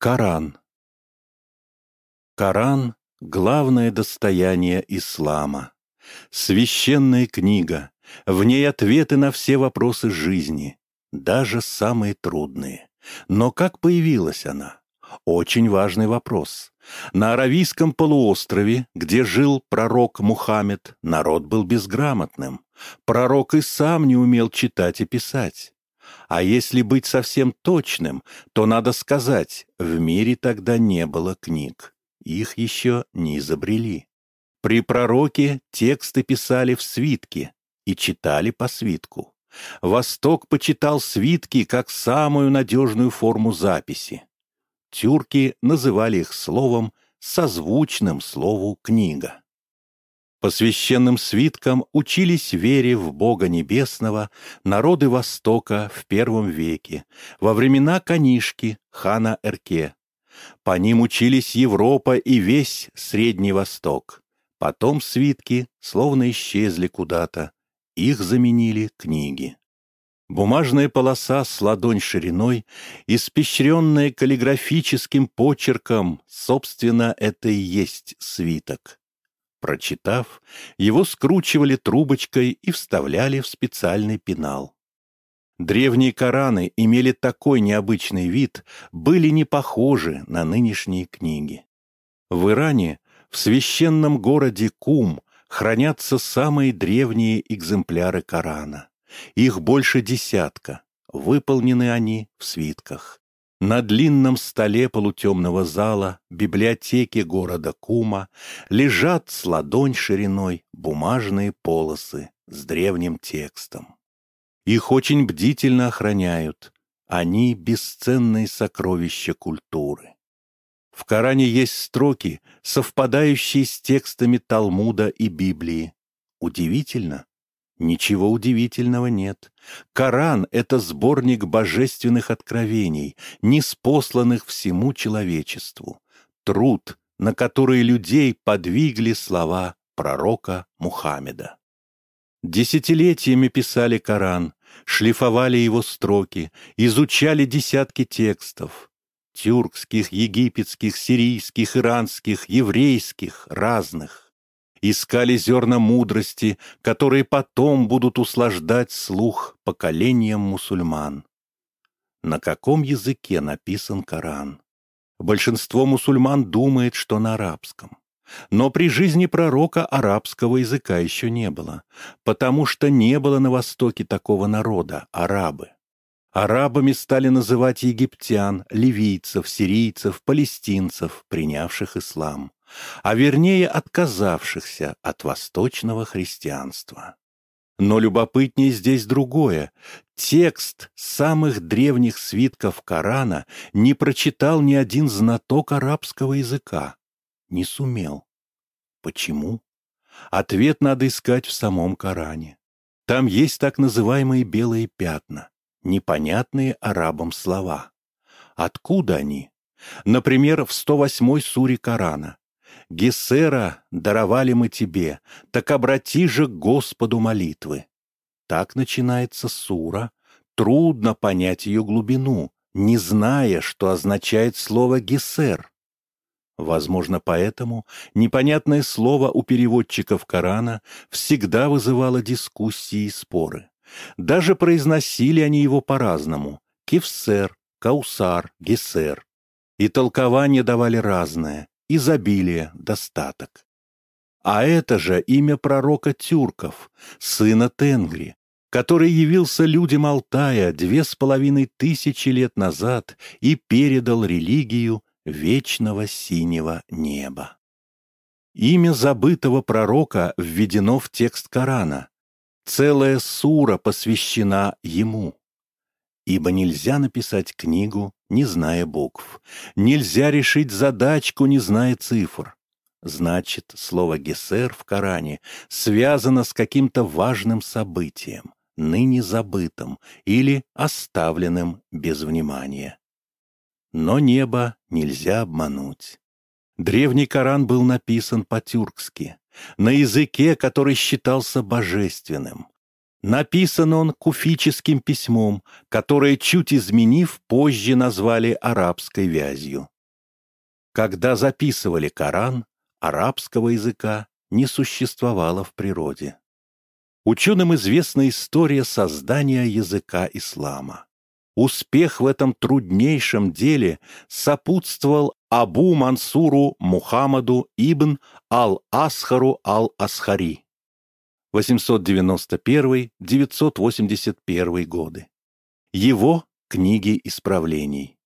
Коран Коран — главное достояние ислама. Священная книга, в ней ответы на все вопросы жизни, даже самые трудные. Но как появилась она? Очень важный вопрос. На Аравийском полуострове, где жил пророк Мухаммед, народ был безграмотным. Пророк и сам не умел читать и писать. А если быть совсем точным, то надо сказать, в мире тогда не было книг. Их еще не изобрели. При пророке тексты писали в свитке и читали по свитку. Восток почитал свитки как самую надежную форму записи. Тюрки называли их словом, созвучным слову «книга». По священным свиткам учились вере в Бога Небесного народы Востока в первом веке, во времена Канишки, хана Эрке. По ним учились Европа и весь Средний Восток. Потом свитки словно исчезли куда-то, их заменили книги. Бумажная полоса с ладонь шириной, испещренная каллиграфическим почерком, собственно, это и есть свиток. Прочитав, его скручивали трубочкой и вставляли в специальный пенал. Древние Кораны имели такой необычный вид, были не похожи на нынешние книги. В Иране, в священном городе Кум, хранятся самые древние экземпляры Корана. Их больше десятка. Выполнены они в свитках. На длинном столе полутемного зала библиотеки города Кума лежат с ладонь шириной бумажные полосы с древним текстом. Их очень бдительно охраняют. Они — бесценные сокровища культуры. В Коране есть строки, совпадающие с текстами Талмуда и Библии. Удивительно, Ничего удивительного нет. Коран — это сборник божественных откровений, неспосланных всему человечеству. Труд, на который людей подвигли слова пророка Мухаммеда. Десятилетиями писали Коран, шлифовали его строки, изучали десятки текстов. Тюркских, египетских, сирийских, иранских, еврейских, разных искали зерна мудрости, которые потом будут услаждать слух поколениям мусульман. На каком языке написан Коран? Большинство мусульман думает, что на арабском. Но при жизни пророка арабского языка еще не было, потому что не было на Востоке такого народа — арабы. Арабами стали называть египтян, ливийцев, сирийцев, палестинцев, принявших ислам а вернее отказавшихся от восточного христианства. Но любопытнее здесь другое. Текст самых древних свитков Корана не прочитал ни один знаток арабского языка. Не сумел. Почему? Ответ надо искать в самом Коране. Там есть так называемые белые пятна, непонятные арабам слова. Откуда они? Например, в 108-й суре Корана. Гессера даровали мы тебе, так обрати же к Господу молитвы. Так начинается сура. Трудно понять ее глубину, не зная, что означает слово «гессер». Возможно, поэтому непонятное слово у переводчиков Корана всегда вызывало дискуссии и споры. Даже произносили они его по-разному — кевсер, каусар, гессер. И толкования давали разное, изобилие, достаток. А это же имя пророка тюрков, сына Тенгри, который явился людям Алтая две с половиной тысячи лет назад и передал религию вечного синего неба. Имя забытого пророка введено в текст Корана. Целая сура посвящена ему ибо нельзя написать книгу, не зная букв. Нельзя решить задачку, не зная цифр. Значит, слово «гесер» в Коране связано с каким-то важным событием, ныне забытым или оставленным без внимания. Но небо нельзя обмануть. Древний Коран был написан по-тюркски, на языке, который считался божественным. Написан он куфическим письмом, которое, чуть изменив, позже назвали арабской вязью. Когда записывали Коран, арабского языка не существовало в природе. Ученым известна история создания языка ислама. Успех в этом труднейшем деле сопутствовал Абу Мансуру Мухаммаду ибн Ал-Асхару Ал-Асхари 891-981 годы. Его книги исправлений.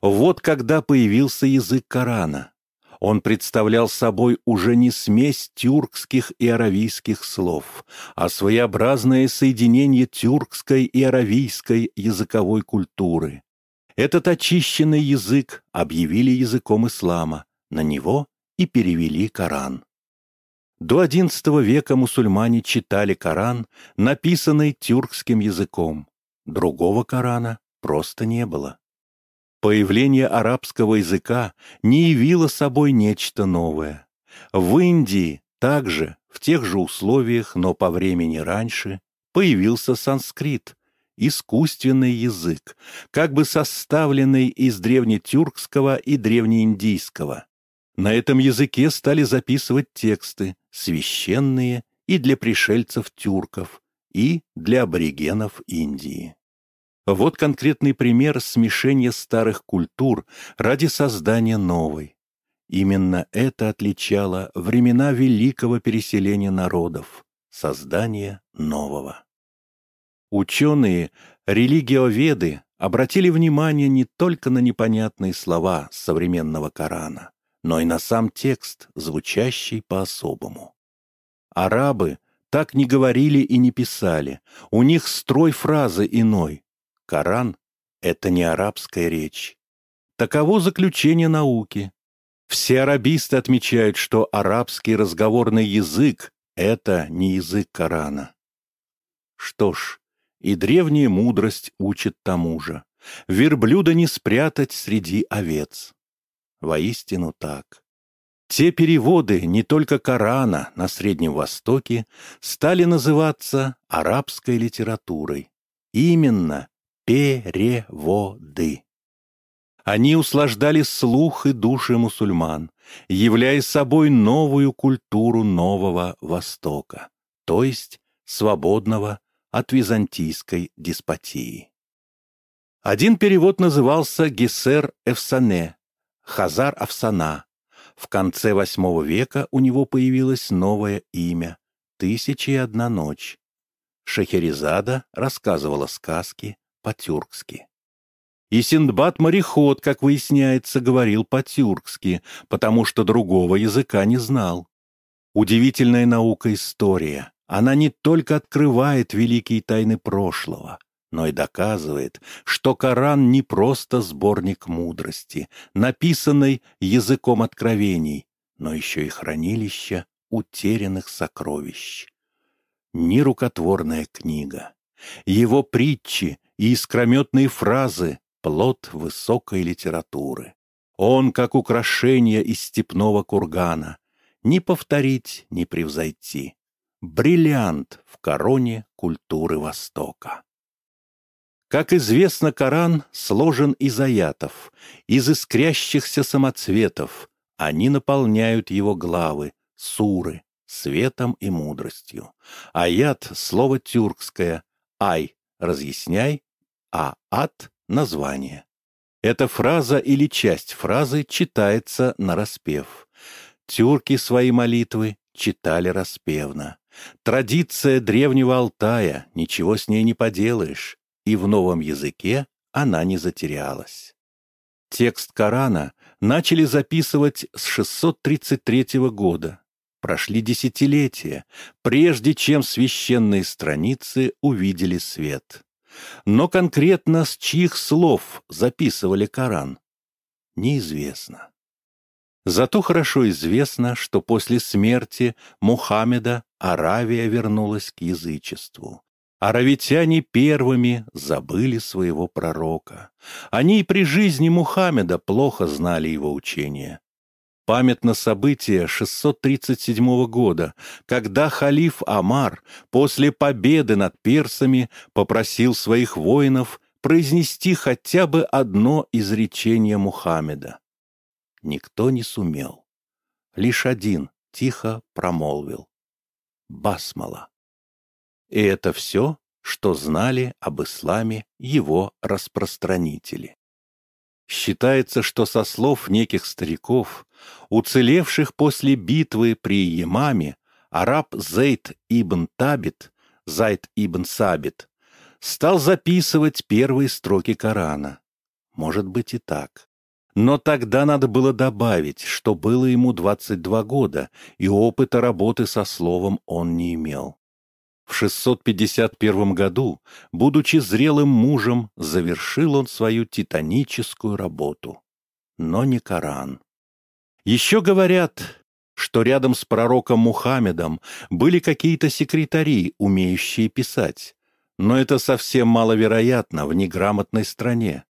Вот когда появился язык Корана. Он представлял собой уже не смесь тюркских и аравийских слов, а своеобразное соединение тюркской и аравийской языковой культуры. Этот очищенный язык объявили языком ислама, на него и перевели Коран. До XI века мусульмане читали Коран, написанный тюркским языком. Другого Корана просто не было. Появление арабского языка не явило собой нечто новое. В Индии также, в тех же условиях, но по времени раньше, появился санскрит, искусственный язык, как бы составленный из древнетюркского и древнеиндийского. На этом языке стали записывать тексты, священные и для пришельцев-тюрков, и для аборигенов Индии. Вот конкретный пример смешения старых культур ради создания новой. Именно это отличало времена великого переселения народов, создания нового. Ученые, религиоведы обратили внимание не только на непонятные слова современного Корана, но и на сам текст, звучащий по-особому. Арабы так не говорили и не писали, у них строй фразы иной, Коран — это не арабская речь. Таково заключение науки. Все арабисты отмечают, что арабский разговорный язык — это не язык Корана. Что ж, и древняя мудрость учит тому же. Верблюда не спрятать среди овец. Воистину так. Те переводы не только Корана на Среднем Востоке стали называться арабской литературой. Именно переводы. Они услаждали слух и души мусульман, являя собой новую культуру нового Востока, то есть свободного от византийской деспотии. Один перевод назывался Гессер Эфсане, Хазар Афсана. В конце VIII века у него появилось новое имя — «Тысяча и одна ночь». Шахерезада рассказывала сказки, по-тюркски. И Синдбад-мореход, как выясняется, говорил по-тюркски, потому что другого языка не знал. Удивительная наука история. Она не только открывает великие тайны прошлого, но и доказывает, что Коран не просто сборник мудрости, написанный языком откровений, но еще и хранилище утерянных сокровищ. Нерукотворная книга. Его притчи и искрометные фразы — плод высокой литературы. Он, как украшение из степного кургана, ни повторить, ни превзойти. Бриллиант в короне культуры Востока. Как известно, Коран сложен из аятов, из искрящихся самоцветов. Они наполняют его главы, суры, светом и мудростью. Аят — слово тюркское, ай — разъясняй, а ад — название. Эта фраза или часть фразы читается на распев. Тюрки свои молитвы читали распевно. Традиция древнего Алтая, ничего с ней не поделаешь, и в новом языке она не затерялась. Текст Корана начали записывать с 633 года. Прошли десятилетия, прежде чем священные страницы увидели свет. Но конкретно с чьих слов записывали Коран, неизвестно. Зато хорошо известно, что после смерти Мухаммеда Аравия вернулась к язычеству. Аравитяне первыми забыли своего пророка. Они и при жизни Мухаммеда плохо знали его учения. Памятно событие 637 года, когда халиф Амар после победы над персами попросил своих воинов произнести хотя бы одно изречение Мухаммеда. Никто не сумел. Лишь один тихо промолвил. Басмала. И это все, что знали об исламе его распространители. Считается, что со слов неких стариков, уцелевших после битвы при Емаме, араб Зейд ибн Табит, Зайд ибн Сабит, стал записывать первые строки Корана. Может быть и так. Но тогда надо было добавить, что было ему 22 года, и опыта работы со словом он не имел. В 651 году, будучи зрелым мужем, завершил он свою титаническую работу. Но не Коран. Еще говорят, что рядом с пророком Мухаммедом были какие-то секретари, умеющие писать. Но это совсем маловероятно в неграмотной стране.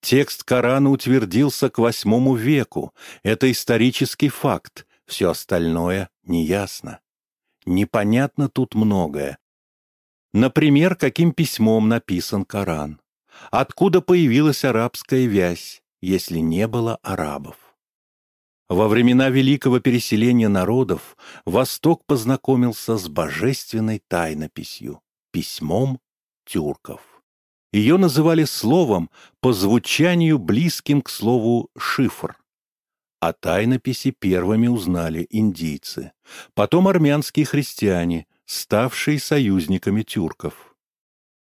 Текст Корана утвердился к восьмому веку. Это исторический факт. Все остальное неясно. Непонятно тут многое. Например, каким письмом написан Коран? Откуда появилась арабская вязь, если не было арабов? Во времена великого переселения народов Восток познакомился с божественной тайнописью, письмом тюрков. Ее называли словом по звучанию близким к слову «шифр». О тайнописи первыми узнали индийцы, потом армянские христиане, ставшие союзниками тюрков.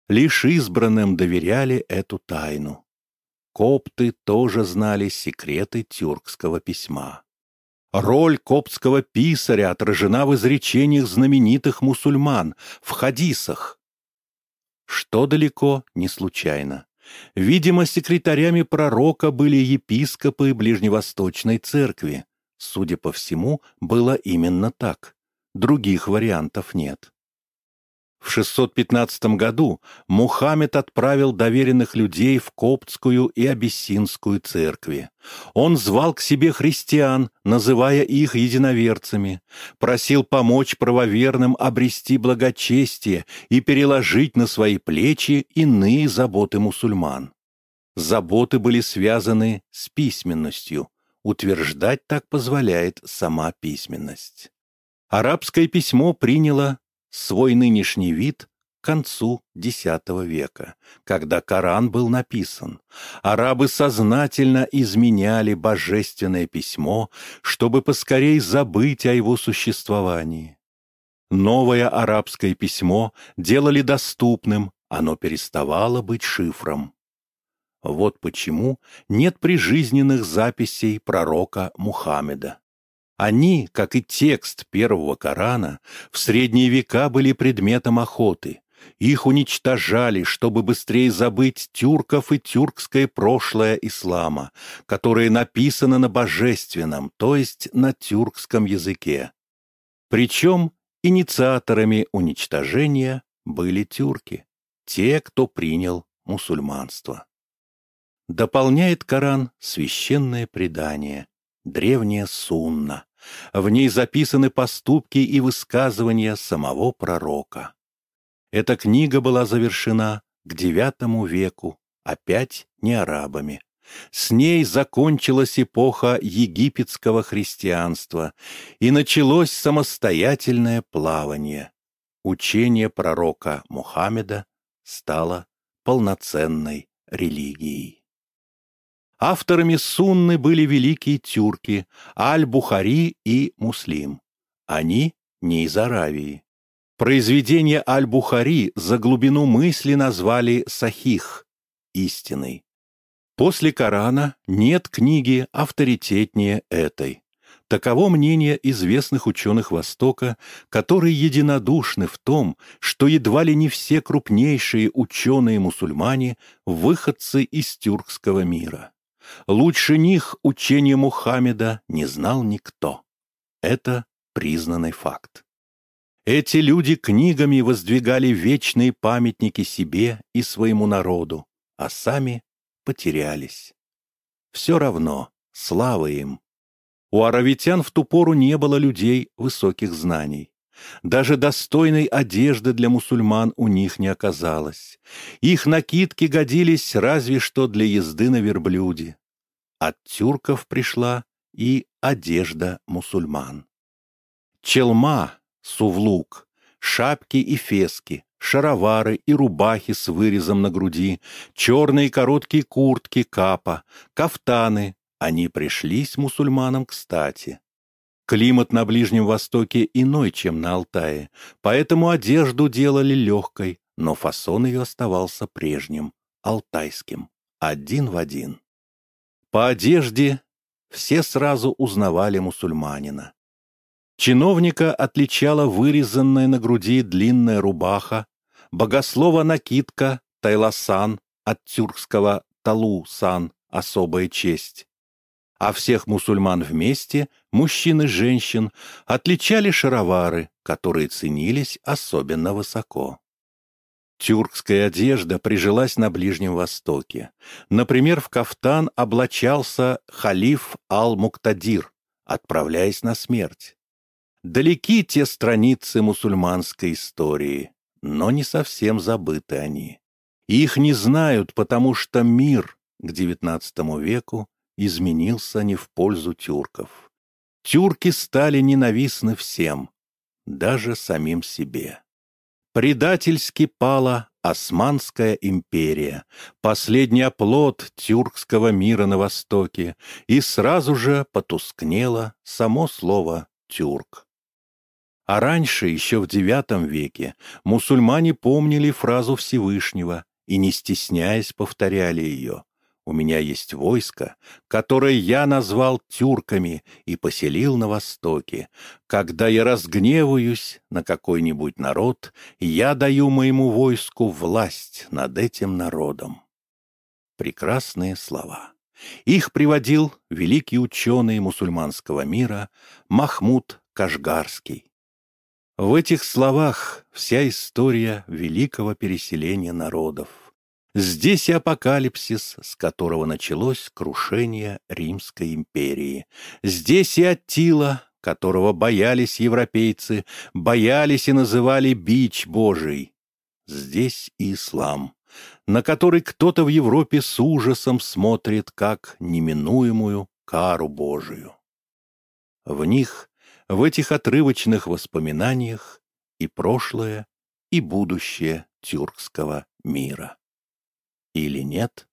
Лишь избранным доверяли эту тайну. Копты тоже знали секреты тюркского письма. Роль коптского писаря отражена в изречениях знаменитых мусульман, в хадисах. Что далеко не случайно. Видимо, секретарями пророка были епископы Ближневосточной церкви. Судя по всему, было именно так. Других вариантов нет. В 615 году Мухаммед отправил доверенных людей в Коптскую и Абиссинскую церкви. Он звал к себе христиан, называя их единоверцами, просил помочь правоверным обрести благочестие и переложить на свои плечи иные заботы мусульман. Заботы были связаны с письменностью, утверждать так позволяет сама письменность. Арабское письмо приняло свой нынешний вид к концу X века, когда Коран был написан. Арабы сознательно изменяли божественное письмо, чтобы поскорей забыть о его существовании. Новое арабское письмо делали доступным, оно переставало быть шифром. Вот почему нет прижизненных записей пророка Мухаммеда. Они, как и текст первого Корана, в средние века были предметом охоты. Их уничтожали, чтобы быстрее забыть тюрков и тюркское прошлое ислама, которое написано на божественном, то есть на тюркском языке. Причем инициаторами уничтожения были тюрки, те, кто принял мусульманство. Дополняет Коран священное предание, древняя сунна, в ней записаны поступки и высказывания самого пророка. Эта книга была завершена к IX веку, опять не арабами. С ней закончилась эпоха египетского христианства, и началось самостоятельное плавание. Учение пророка Мухаммеда стало полноценной религией. Авторами сунны были великие тюрки Аль-Бухари и Муслим. Они не из Аравии. Произведение Аль-Бухари за глубину мысли назвали «Сахих» — истиной. После Корана нет книги авторитетнее этой. Таково мнение известных ученых Востока, которые единодушны в том, что едва ли не все крупнейшие ученые-мусульмане – выходцы из тюркского мира. Лучше них учение Мухаммеда не знал никто. Это признанный факт. Эти люди книгами воздвигали вечные памятники себе и своему народу, а сами потерялись. Все равно, слава им. У аравитян в ту пору не было людей высоких знаний. Даже достойной одежды для мусульман у них не оказалось. Их накидки годились разве что для езды на верблюде. От тюрков пришла и одежда мусульман. Челма, сувлук, шапки и фески, шаровары и рубахи с вырезом на груди, черные короткие куртки капа, кафтаны, они пришлись мусульманам кстати. Климат на Ближнем Востоке иной, чем на Алтае, поэтому одежду делали легкой, но фасон ее оставался прежним, алтайским, один в один. По одежде все сразу узнавали мусульманина. Чиновника отличала вырезанная на груди длинная рубаха, богослова накидка, тайласан, от тюркского талу-сан, особая честь. А всех мусульман вместе, мужчин и женщин, отличали шаровары, которые ценились особенно высоко. Тюркская одежда прижилась на Ближнем Востоке. Например, в кафтан облачался халиф Ал-Муктадир, отправляясь на смерть. Далеки те страницы мусульманской истории, но не совсем забыты они. Их не знают, потому что мир к XIX веку изменился не в пользу тюрков. Тюрки стали ненавистны всем, даже самим себе. Предательски пала Османская империя, последний оплот тюркского мира на Востоке, и сразу же потускнело само слово «тюрк». А раньше, еще в IX веке, мусульмане помнили фразу Всевышнего и, не стесняясь, повторяли ее у меня есть войско, которое я назвал тюрками и поселил на Востоке. Когда я разгневаюсь на какой-нибудь народ, я даю моему войску власть над этим народом. Прекрасные слова. Их приводил великий ученый мусульманского мира Махмуд Кашгарский. В этих словах вся история великого переселения народов. Здесь и апокалипсис, с которого началось крушение Римской империи. Здесь и Аттила, которого боялись европейцы, боялись и называли бич Божий. Здесь и ислам, на который кто-то в Европе с ужасом смотрит как неминуемую кару Божию. В них, в этих отрывочных воспоминаниях и прошлое, и будущее тюркского мира или нет?